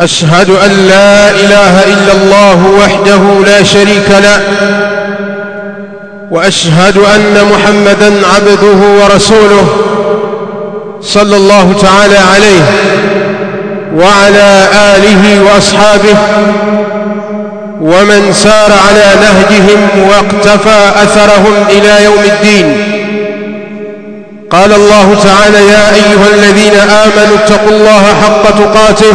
أشهد أن لا إله إلا الله وحده لا شريك له وأشهد أن محمدا عبده ورسوله صلى الله تعالى عليه وعلى آله وأصحابه ومن سار على نهجهم واقتفى أثرهم إلى يوم الدين. قال الله تعالى يا أيها الذين آمنوا اتقوا الله حق تقاته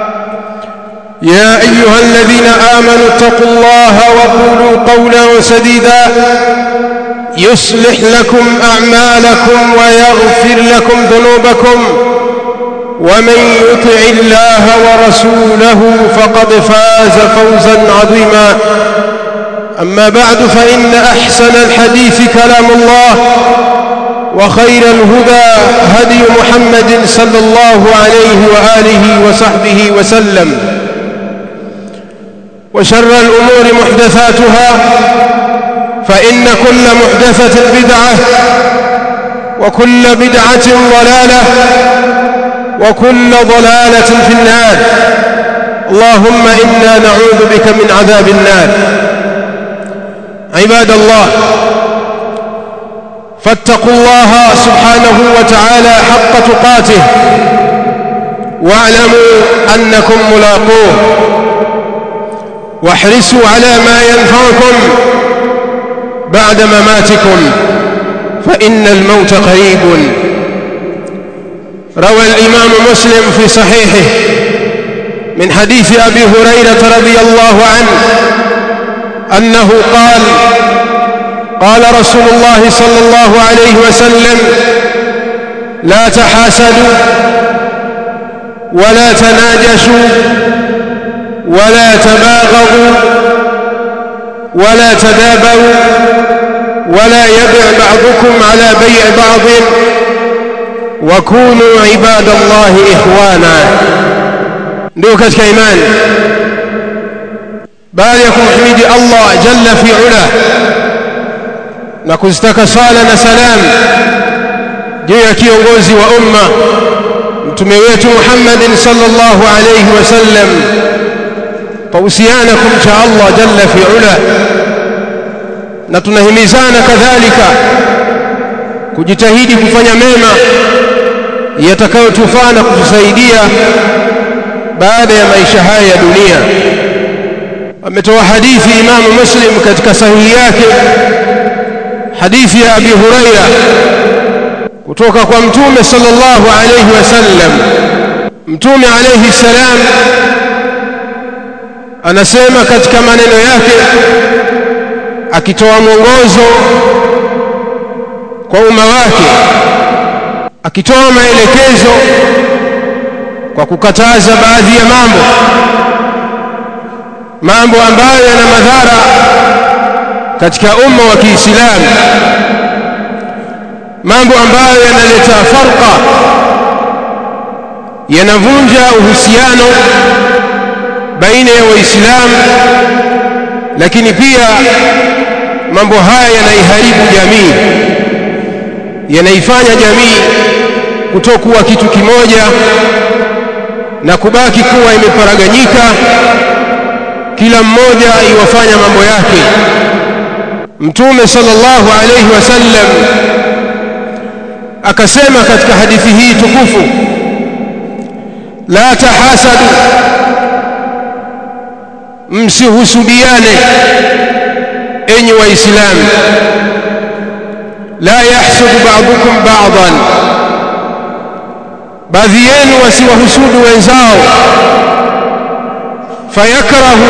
يا أيها الذين آمنوا اتقوا الله وقولوا قولا سديدا. يصلح لكم أعمالكم ويغفر لكم ذنوبكم. ومن يطع الله ورسوله فقد فاز فوزا عظيما. أما بعد فإن أحسن الحديث كلام الله وخير الهدى هدي محمد صلى الله عليه وآله وصحبه وسلم. وشر الأمور محدثاتها فإن كل محدثة بدعة وكل بدعة ضلالة وكل ضلالة في النار. اللهم إنا نعوذ بك من عذاب النار. عباد الله فاتقوا الله سبحانه وتعالى حق تقاته واعلموا أنكم ملاقوه. واحرصوا على ما ينفعكم بعد مماتكم فإن الموت قريب. روى الإمام مسلم في صحيحه من حديث أبي هريرة رضي الله عنه أنه قال قال رسول الله صلى الله عليه وسلم لا تحاسدوا ولا تناجشوا ولا تباغضوا ولا تدابروا ولا يبع بعضكم على بيع بعض. وكونوا عباد الله إخوانا. دوكة كيمان باليكم حميد الله جل في علا نكزتك صالا سلام جي كيونغوز وأمة تميويت محمد صلى الله عليه وسلم pausiana kumcha Allah jalla fi ula na tunahimizana kadhalika kujitahidi kufanya mema yatakayotufaa na kutusaidia baada ya maisha haya ya dunia. Ametoa hadithi Imamu Muslim katika sahihi yake hadithi ya Abi Huraira kutoka kwa Mtume sallallahu alayhi wasallam Mtume alayhi salam anasema katika maneno yake akitoa mwongozo kwa umma wake akitoa maelekezo kwa kukataza baadhi ya mambo mambo ambayo yana madhara katika umma wa Kiislamu mambo ambayo yanaleta farqa yanavunja uhusiano baina ya waislamu lakini pia mambo haya yanaiharibu jamii yanaifanya jamii kutokuwa kitu kimoja na kubaki kuwa imeparaganyika kila mmoja iwafanya mambo yake. Mtume sallallahu alayhi wasallam akasema katika hadithi hii tukufu la tahasadu msihusudiane enyi waislamu la yahsudu ba'dukum ba'dan baadhi yenu wasiwahusudu wenzao fayakrahu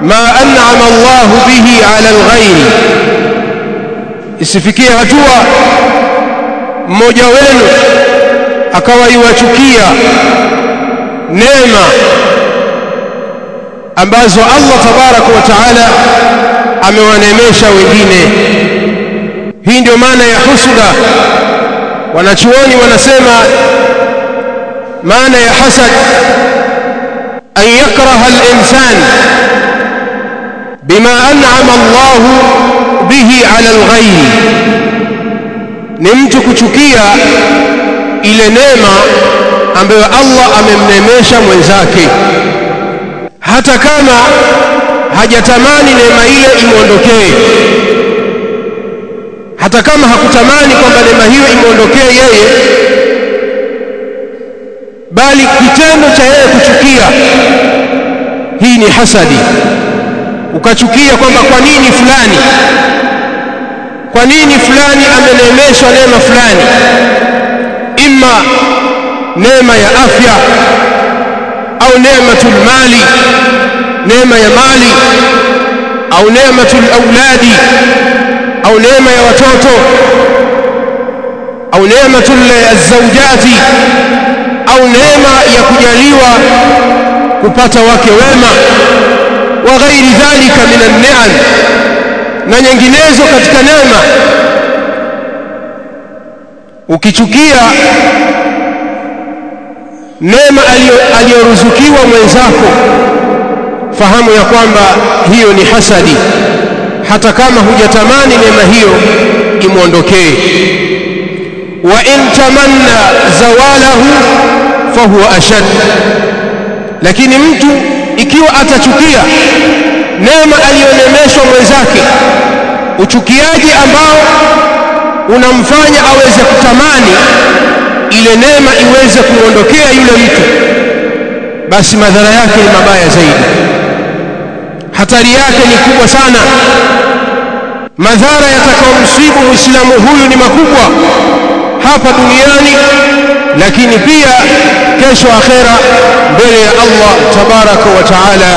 ma an'ama Allah bihi 'ala al-ghayr isifikie hatua mmoja wenu akawa yuwachukia neema ambazo Allah tabaraka wa taala amewaneemesha wengine hii ndio maana ya husuda wanachuoni wanasema maana ya hasad an yakraha al-insan bima an'ama Allah bihi 'ala al-ghayr ni mtu kuchukia ile neema ambayo Allah amemnemesha mwenzake hata kama hajatamani neema ile imwondokee. Hata kama hakutamani kwamba neema hiyo imwondokee yeye bali kitendo cha yeye kuchukia hii ni hasadi. Ukachukia kwamba kwa nini fulani kwa nini fulani ameneemeshwa neema fulani? Imma neema ya afya au ni'matul mali neema ya mali au ni'matul auladi au neema ya watoto au ni'matul zawjati au neema ya kujaliwa kupata wake wema wa ghairi dhalika min an-ni'am na nyinginezo katika neema. Ukichukia neema aliyoruzukiwa mwenzako. Fahamu ya kwamba hiyo ni hasadi. Hata kama hujatamani neema hiyo imwondokee. Wa in tamanna zawalahu fahuwa ashad. Lakini mtu ikiwa atachukia neema aliyonemeshwa mwenzake uchukiaji ambao unamfanya aweze kutamani ile neema iweze kumwondokea yule mtu basi madhara yake ni mabaya zaidi. Hatari yake ni kubwa sana. Madhara yatakayomsibu muislamu huyu ni makubwa hapa duniani lakini pia kesho akhera mbele ya Allah tabaraka wa taala.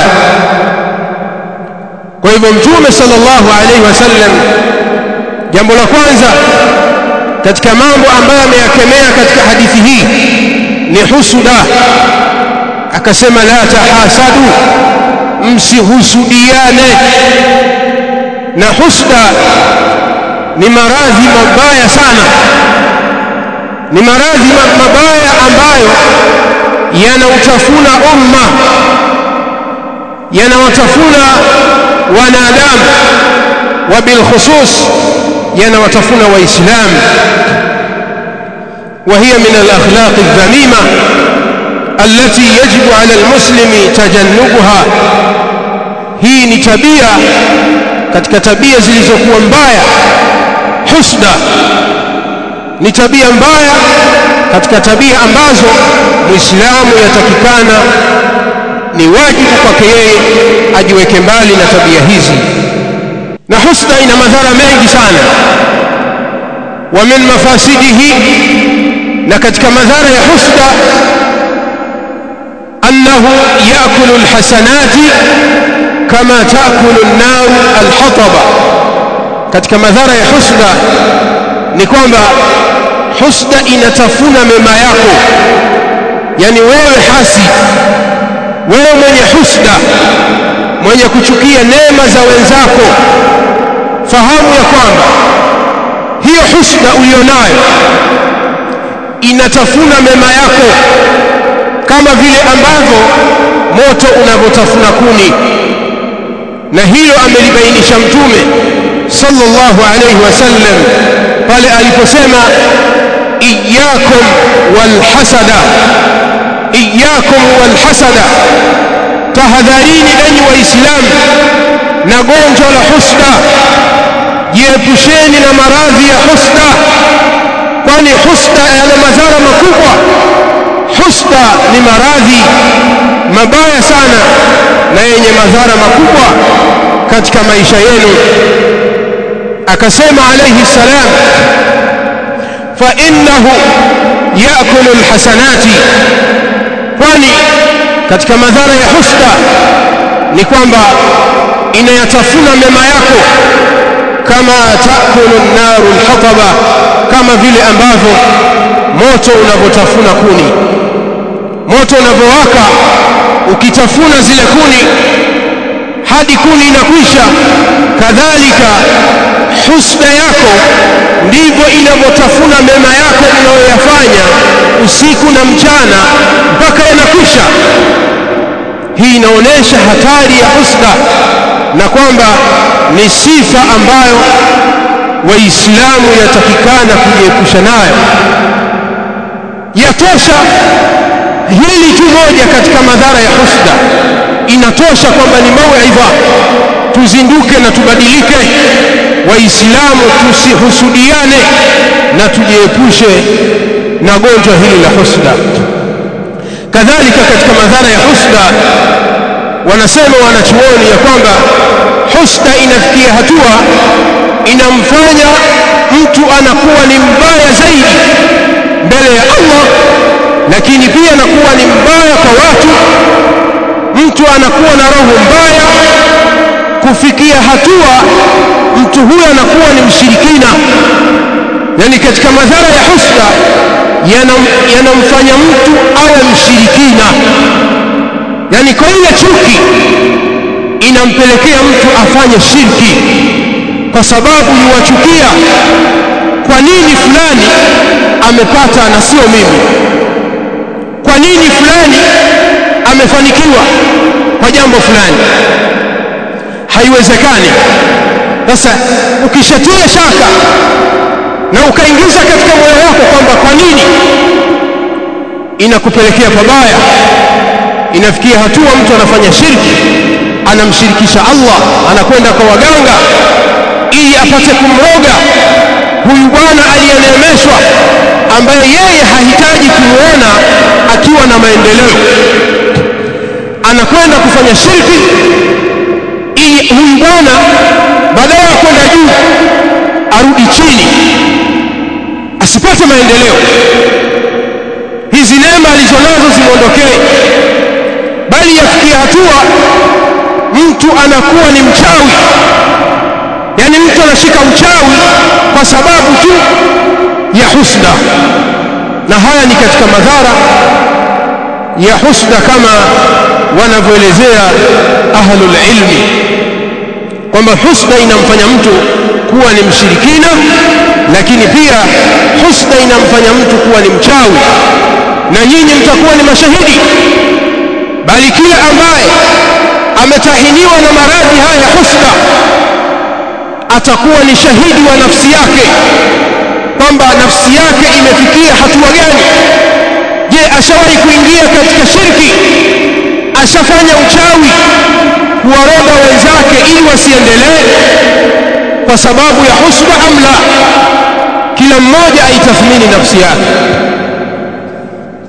Kwa hivyo mtume sallallahu alaihi wasallam jambo la kwanza katika mambo ambayo ameyakemea katika hadithi hii ni husuda akasema la tahasadu msihusudiane. Na husda ni maradhi mabaya sana ni maradhi mabaya ambayo yanautafuna umma yanawatafuna wanadamu wa bilkhusus yanawatafuna waislamu وهي من الأخلاق الذميمة التي يجب على المسلم تجنبها hii ni tabia katika tabia zilizokuwa mbaya husda ni tabia mbaya katika tabia ambazo muislamu yatakikana ni wajibu kwake yeye ajiweke mbali na tabia hizi na husda ina madhara mengi sana. Wa min mafasidihi na katika madhara ya husda annahu yakulu alhasanati kama taakulu an-nar al-hataba. Katika madhara ya husda ni kwamba husda inatafuna mema yako. Yani wewe hasi wewe mwenye husda mwenye kuchukia neema za wenzako. Fahamu ya kwamba hiyo husda ulionayo inatafuna mema yako kama vile ambavyo moto unavyotafuna kuni. Na hilo amelibainisha mtume sallallahu alayhi wasallam pale aliposema iyyakum walhasada iyyakum walhasada tahadharini enyi waislamu na gonjwa la husda. Jiepusheni na maradhi ya husda kwani husda yana madhara makubwa. Husda ni maradhi mabaya sana na yenye madhara makubwa katika maisha yenu. Akasema alayhi salam fa innahu yaakulu alhasanati kwani katika madhara ya husda ni kwamba inayatafuna mema yako kama taakulu an-naru al-hataba kama vile ambavyo moto unavyotafuna kuni. Moto unavyowaka ukitafuna zile kuni hadi kuni inakwisha. Kadhalika husda yako ndivyo inavyotafuna mema yako unayoyafanya usiku na mchana mpaka yanakwisha hii inaonesha hatari ya husda na kwamba ni sifa ambayo waislamu yatakikana kujiepusha nayo. Yatosha hili tu moja katika madhara ya husda inatosha kwamba ni mauidha tuzinduke na tubadilike. Waislamu tusihusudiane na tujiepushe na gonjwa hili la husda kadhalika katika madhara ya husda wanasema wanachuoni ya kwamba husda inafikia hatua inamfanya mtu anakuwa ni mbaya zaidi mbele ya Allah lakini pia anakuwa ni mbaya kwa watu. Mtu anakuwa na roho mbaya kufikia hatua mtu huyo anakuwa ni mshirikina. Yani katika madhara ya husda yanamfanya yana mtu awe mshirikina. Yani kwa ile chuki inampelekea mtu afanye shirki. Kwa sababu yuwachukia kwa nini fulani amepata na sio mimi? Kwa nini fulani amefanikiwa kwa jambo fulani? Haiwezekani. Sasa ukishatia shaka na ukaingiza katika moyo wako kwamba kwa nini inakupelekea pabaya? Inafikia hatua mtu anafanya shirki anamshirikisha Allah anakwenda kwa waganga ili apate kumroga huyu bwana aliyeneemeshwa ambaye yeye hahitaji kumuona akiwa na maendeleo. Anakwenda kufanya shirki ili huyu bwana badala ya kwenda juu arudi chini asipate maendeleo. Hizi neema alizonazo zimwondokee bali yafikia hatua mtu anakuwa ni mchawi. Yani mtu anashika uchawi kwa sababu tu ya husda na haya ni katika madhara ya husda kama wanavyoelezea ahlul ilmi. Kwamba husda inamfanya mtu kuwa ni mshirikina lakini pia husda inamfanya mtu kuwa ni mchawi na nyinyi mtakuwa ni mashahidi. Bali kila ambaye ametahiniwa na maradhi haya ya husda atakuwa ni shahidi wa nafsi yake kwamba nafsi yake imefikia hatua gani. Je ashawahi kuingia katika shirki? Ashafanya uchawi kuwaroga wenzake ili wasiendelee kwa sababu ya husda amla kila mmoja aitathmini nafsi yake.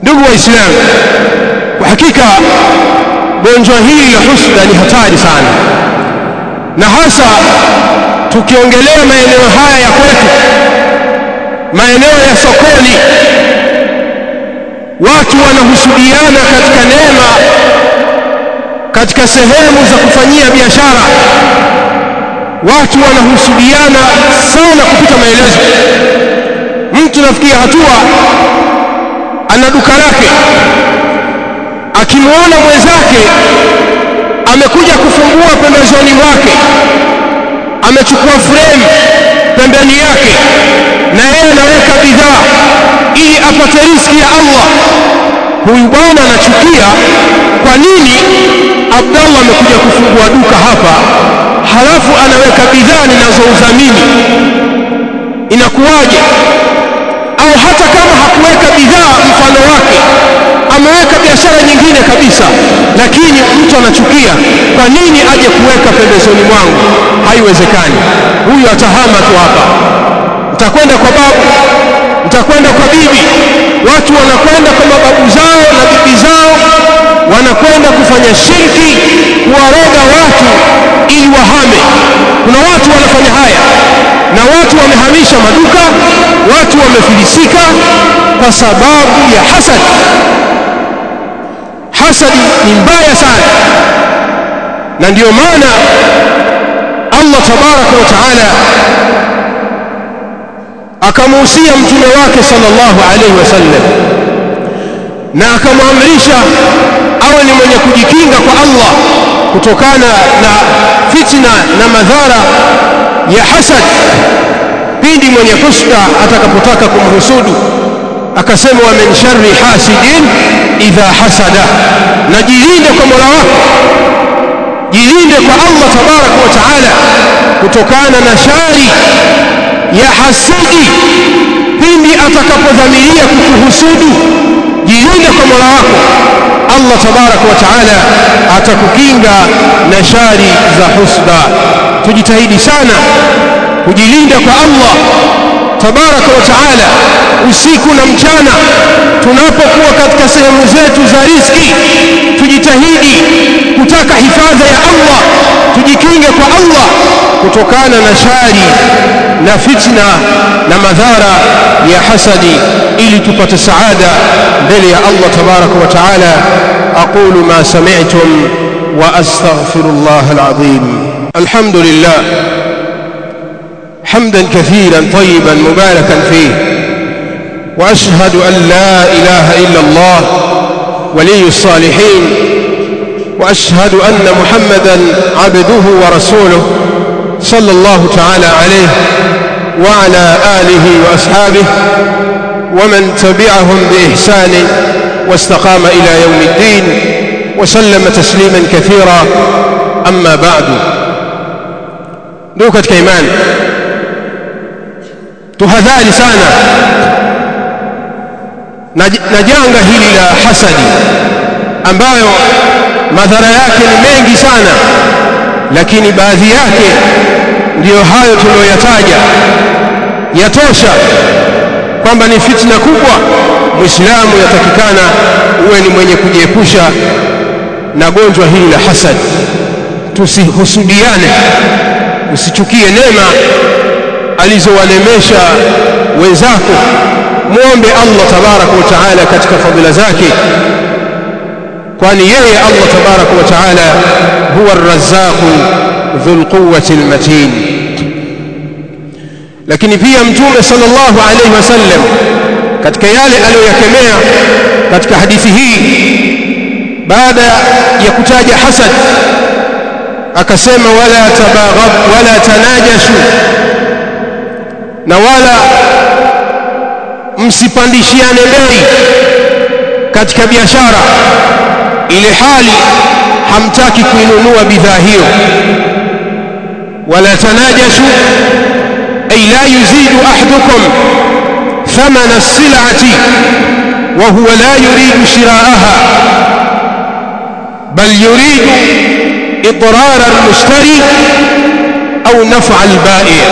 Ndugu waislamu kwa hakika gonjwa hili la husda ni hatari sana. Na hasa tukiongelea maeneo haya ya kwetu maeneo ya sokoni watu wanahusudiana katika neema katika sehemu za kufanyia biashara watu wanahusudiana sana kupita maelezo. Mtu nafikia hatua ana duka lake. Akimwona mwenzake amekuja kufungua pembezoni mwake. Amechukua frame pembeni yake. Na yeye anaweka bidhaa ili apate riziki ya Allah huyu bwana anachukia kwa nini Abdallah amekuja kufungua duka hapa halafu anaweka bidhaa ninazouza mimi. Inakuwaje? Au hata kama hakuweka bidhaa mfano wake ameweka biashara nyingine kabisa lakini mtu anachukia kwa nini aje kuweka pembezoni mwangu? Haiwezekani. Huyu atahama tu hapa. Mtakwenda kwa babu mtakwenda kwa bibi. Watu wanakwenda kwa mababu zao na bibi zao wanakwenda kufanya shirki kuwaroga watu ili wahame. Kuna watu wanafanya haya na watu wamehamisha maduka watu wamefilisika kwa sababu ya hasad. Hasadi ni mbaya sana na ndiyo maana Allah tabaraka wa taala akamuhusia mtume wake sallallahu alaihi wasallam. Na akamwamrisha awe ni mwenye kujikinga kwa Allah kutokana na fitna na madhara ya hasad. Pindi mwenye husda atakapotaka kumhusudu akasema wa min sharri hasidin idha hasada. Na jilinde kwa Mola wako jilinde kwa Allah tabaraka wa taala kutokana na shari ya hasidi pindi atakapodhamiria kukuhusudu jilinde kwa Mola wako. Allah tabaraka wa taala atakukinga na shari za husda. Tujitahidi sana kujilinda kwa Allah tabaraka wa taala usiku na mchana tunapokuwa katika sehemu zetu za riski tujitahidi kutaka hifadha ya Allah tujikinge kwa Allah kutokana na shari na fitna na madhara ya hasadi ili tupate saada mbele ya Allah tabaraka wa taala. Aqulu ma sami'tum wa astaghfirullah alazim alhamdulillah حمدا كثيرا طيبا مباركا فيه. وأشهد أن لا إله إلا الله ولي الصالحين. وأشهد أن محمدا عبده ورسوله صلى الله تعالى عليه وعلى آله وأصحابه ومن تبعهم بإحسان واستقام إلى يوم الدين وسلم تسليما كثيرا. أما بعد katika imani tuhadhari sana. Na, janga hili la hasadi ambayo madhara yake ni mengi sana lakini baadhi yake ndiyo hayo tuliyoyataja. Yatosha kwamba ni fitna kubwa muislamu yatakikana uwe ni mwenye kujiepusha na gonjwa hili la hasad tusihusudiane usichukie neema alizowanemesha wenzako muombe Allah tabaraka wa taala katika fadhila zake kwani yeye Allah tabaraka wa taala huwa ar-razzaq dhul quwwati al-matin lakini pia mtume sallallahu alayhi wasallam katika yale aliyoyakemea katika hadithi hii baada ya kutaja hasad akasema wala tabaghab wala tanajashu na wala msipandishiane bei katika biashara ile hali hamtaki kuinunua bidhaa hiyo wala tanajashu ay la yuzidu ahadukum thamana as-sil'ati wa huwa la yuridu shiraaha bal yuridu idrar al-mushtari au naf'a al-ba'i'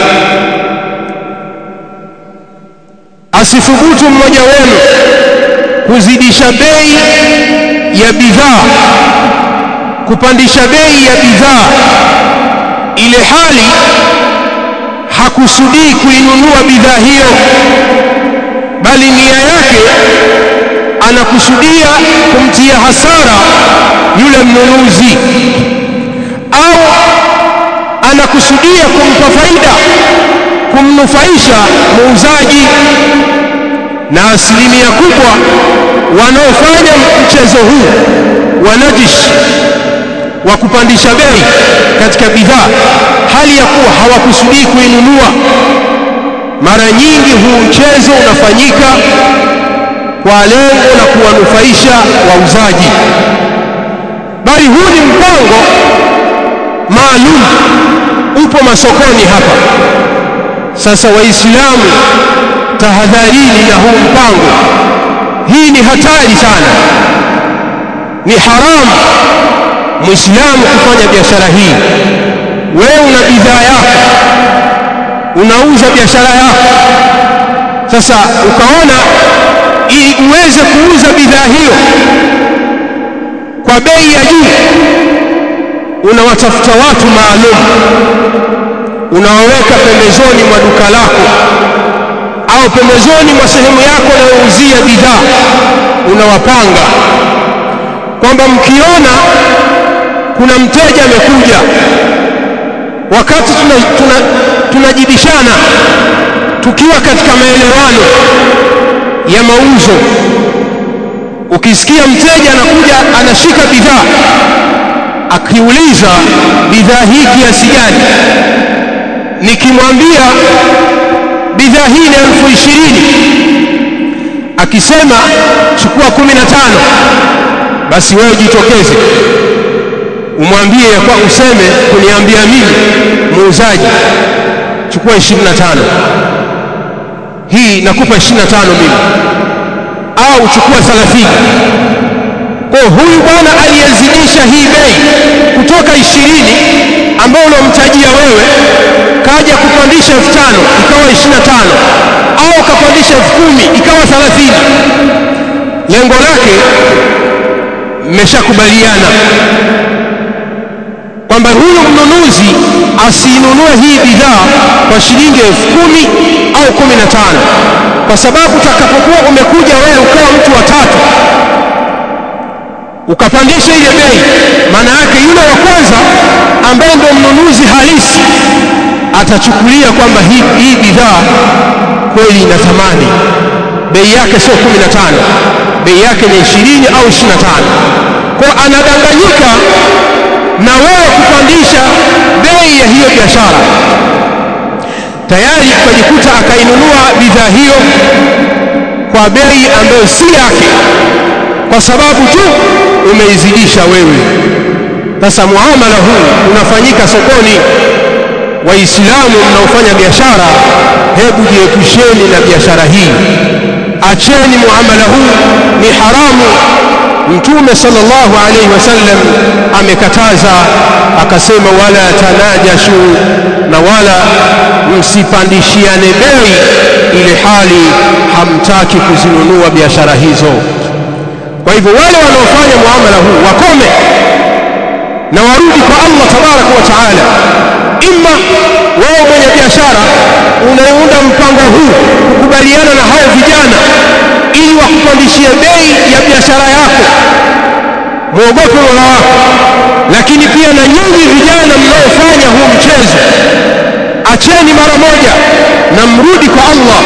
asithubutu mmoja wenu kuzidisha bei ya bidhaa kupandisha bei ya bidhaa ile hali hakusudii kuinunua bidhaa hiyo bali nia yake anakusudia kumtia hasara yule mnunuzi au anakusudia kumpa faida kumnufaisha muuzaji na asilimia kubwa wanaofanya mchezo huu wa wanajish wa kupandisha bei katika bidhaa hali ya kuwa hawakusudii kuinunua. Mara nyingi huu mchezo unafanyika kwa lengo la kuwanufaisha wauzaji. Bali huu ni mpango maalum upo masokoni hapa sasa waislamu tahadharini na huu mpango. Hii ni hatari sana. Ni haramu muislamu kufanya biashara hii. Wewe una bidhaa yako unauza biashara yako. Sasa ukaona ili uweze kuuza bidhaa hiyo kwa bei ya juu unawatafuta watu maalum unawaweka pembezoni mwa duka lako au pembezoni mwa sehemu yako unayouzia bidhaa unawapanga. Kwamba mkiona kuna mteja amekuja wakati tunajibishana tuna, tuna tukiwa katika maelewano ya mauzo. Ukisikia mteja anakuja anashika bidhaa akiuliza bidhaa hii kiasi gani nikimwambia bidhaa hii ni elfu ishirini akisema chukua kumi na tano. Basi wewe jitokeze umwambie ya kwa useme kuniambia mimi muuzaji chukua 25 hii nakupa 25 mimi. Au chukua 30 kwa huyu bwana aliyezidisha hii bei kutoka 20 ambayo unamtajia wewe kaja kupandisha 5000 ikawa 25 au kapandisha 10000 ikawa 30 lengo lake mmeshakubaliana kwamba huyu mnunuzi asinunue hii bidhaa kwa shilingi elfu kumi au kumi na tano. Kwa sababu utakapokuwa umekuja wewe ukawa mtu wa tatu ukapandisha ile bei. Maana yake yule wa kwanza ambaye ndio mnunuzi halisi atachukulia kwamba hii, hii bidhaa kweli ina thamani. Bei yake sio kumi na tano. Bei yake ni ishirini au ishirini na tano. Kwa anadanganyika na wewe kupandisha bei ya hiyo biashara. Tayari ukajikuta akainunua bidhaa hiyo kwa bei ambayo si yake kwa sababu tu umeizidisha wewe. Sasa muamala huu unafanyika sokoni. Waislamu mnaofanya biashara hebu jiepusheni na biashara hii. Acheni muamala huu ni haramu. Mtume sallallahu alaihi wasallam amekataza akasema wala tanajashu na wala msipandishiane bei ili hali hamtaki kuzinunua biashara hizo kwa hivyo wale wanaofanya muamala huu wakome na warudi kwa Allah tabaraka wa taala. Imma wewe mwenye biashara unaunda mpango huu kukubaliana na hao vijana ili wakupandishie bei ya biashara yako mwogope Mola wako. Lakini pia na nyinyi vijana mnaofanya huu mchezo acheni mara moja na mrudi kwa Allah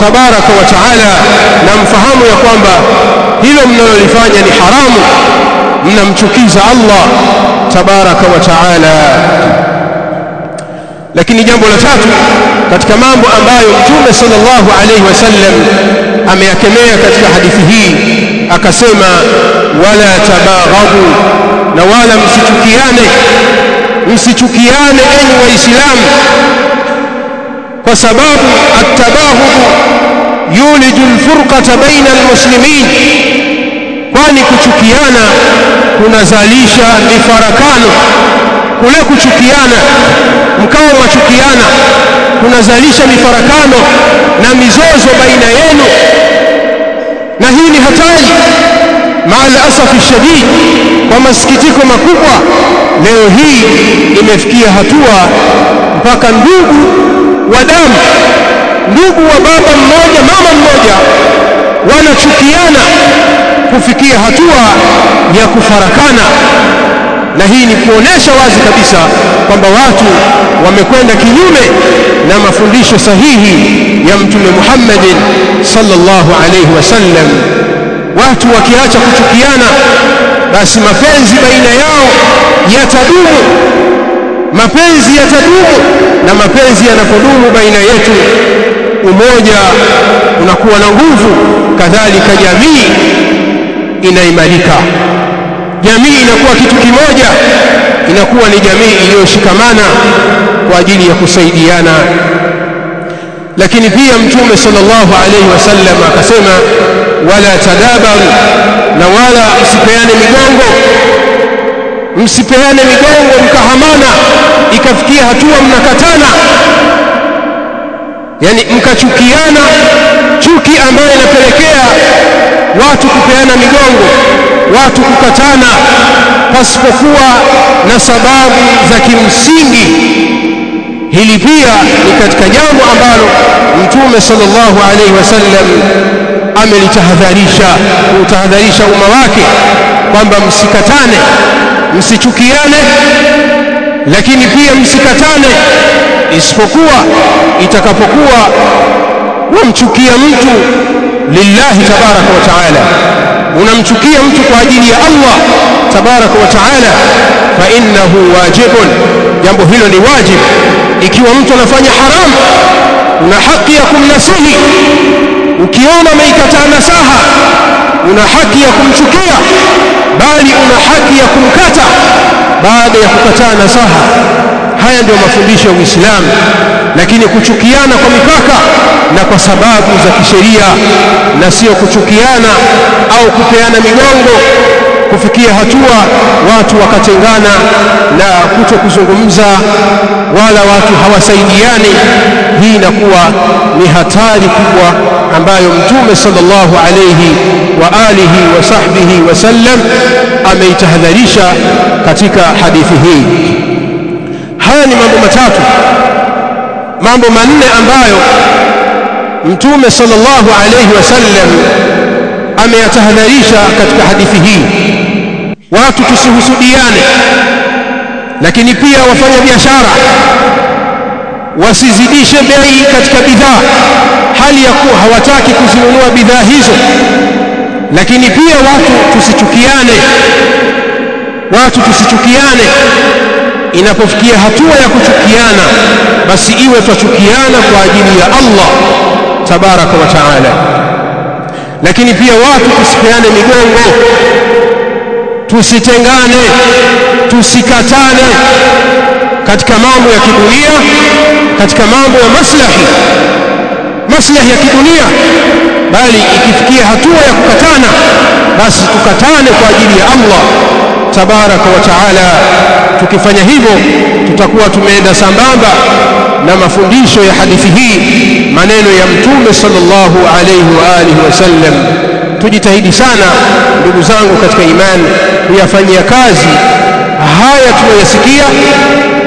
tabaraka wa taala na mfahamu ya kwamba hilo mnalolifanya ni haramu. Mnamchukiza Allah tabaraka wa taala. Lakini jambo la tatu katika mambo ambayo mtume sallallahu alaihi wasallam ameyakemea katika hadithi hii akasema wala tabaghadu na wala msichukiane msichukiane enyi waislamu kwa sababu at-tabaghud yuliju al-furqata baina al-muslimin kwani kuchukiana kunazalisha mifarakano. Kule kuchukiana mkawa mwachukiana kunazalisha mifarakano na mizozo baina yenu. Na hii ni hatari maal asafi shadid kwa masikitiko makubwa leo hii imefikia hatua mpaka ndugu wa damu ndugu wa baba mmoja mama mmoja wanachukiana kufikia hatua ya kufarakana. Na hii ni kuonesha wazi kabisa kwamba watu wamekwenda kinyume na mafundisho sahihi ya mtume Muhammadin sallallahu alayhi wasallam watu wakiacha kuchukiana basi mapenzi baina yao yatadumu. Mapenzi yatadumu na mapenzi yanapodumu baina yetu umoja unakuwa na nguvu kadhalika jamii inaimarika. Jamii inakuwa kitu kimoja inakuwa ni jamii iliyoshikamana kwa ajili ya kusaidiana. Lakini pia mtume sallallahu alaihi wasallam akasema wala tadabaru na wala msipeane migongo. Msipeane migongo mkahamana ikafikia hatua mnakatana. Yani mkachukiana chuki ambayo inapelekea watu kupeana migongo watu kukatana pasipokuwa na sababu za kimsingi. Hili pia ni katika jambo ambalo mtume sallallahu alaihi wasallam amelitahadharisha kutahadharisha umma wake kwamba msikatane msichukiane lakini pia msikatane isipokuwa itakapokuwa wamchukia mtu lillahi tabaraka wa taala. Unamchukia mtu kwa ajili ya Allah tabaraka wa taala fa innahu wajibun. Jambo hilo ni wajib. Ikiwa mtu anafanya haramu una haki ya kumnasihi. Ukiona ameikataa nasaha una haki ya kumchukia bali una haki ya kumkata baada ya kukataa nasaha. Haya ndio mafundisho ya Uislamu lakini kuchukiana kwa mipaka na kwa sababu za kisheria na sio kuchukiana au kupeana migongo kufikia hatua watu wakatengana na kuto kuzungumza wala watu hawasaidiani. Hii inakuwa ni hatari kubwa ambayo mtume sallallahu alayhi wa alihi wa sahbihi wasallam ameitahadharisha katika hadithi hii. Haya ni mambo matatu. Mambo manne ambayo mtume sallallahu alayhi wasallam ameyatahadharisha katika hadithi hii watu tusihusudiane lakini pia wafanya biashara wasizidishe bei katika bidhaa. Hali ya kuwa hawataki kuzinunua bidhaa hizo lakini pia watu tusichukiane watu tusichukiane. Inapofikia hatua ya kuchukiana basi iwe twachukiana kwa ajili ya Allah tabaraka wa taala. Lakini pia watu tusipeane migongo tusitengane tusikatane katika mambo ya kidunia katika mambo ya maslahi. Maslahi ya kidunia bali ikifikia hatua ya kukatana basi tukatane kwa ajili ya Allah tabaraka wa taala. Tukifanya hivyo tutakuwa tumeenda sambamba na mafundisho ya hadithi hii maneno ya mtume sallallahu alayhi wa alihi wasallam tujitahidi sana ndugu zangu katika imani kuyafanyia kazi haya tunayosikia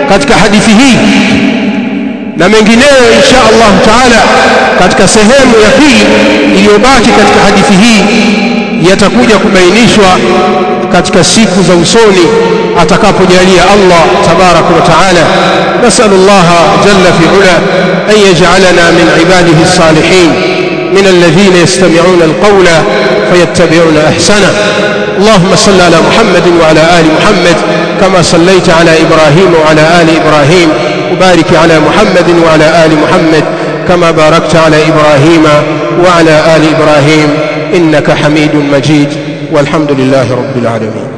katika hadithi hii na mengineyo insha Allah taala katika sehemu ya pili iliyobaki katika hadithi hii yatakuja kubainishwa katika siku za usoni atakapojalia Allah tabarak wa taala. Nasalu Allah jalla fi ula an yaj'alana min ibadihi as-salihin من الذين يستمعون القول فيتبعون احسنه اللهم صل على محمد وعلى آل محمد كما صليت على إبراهيم وعلى آل إبراهيم وبارك على محمد وعلى آل محمد كما باركت على إبراهيم وعلى آل إبراهيم إنك حميد مجيد. والحمد لله رب العالمين.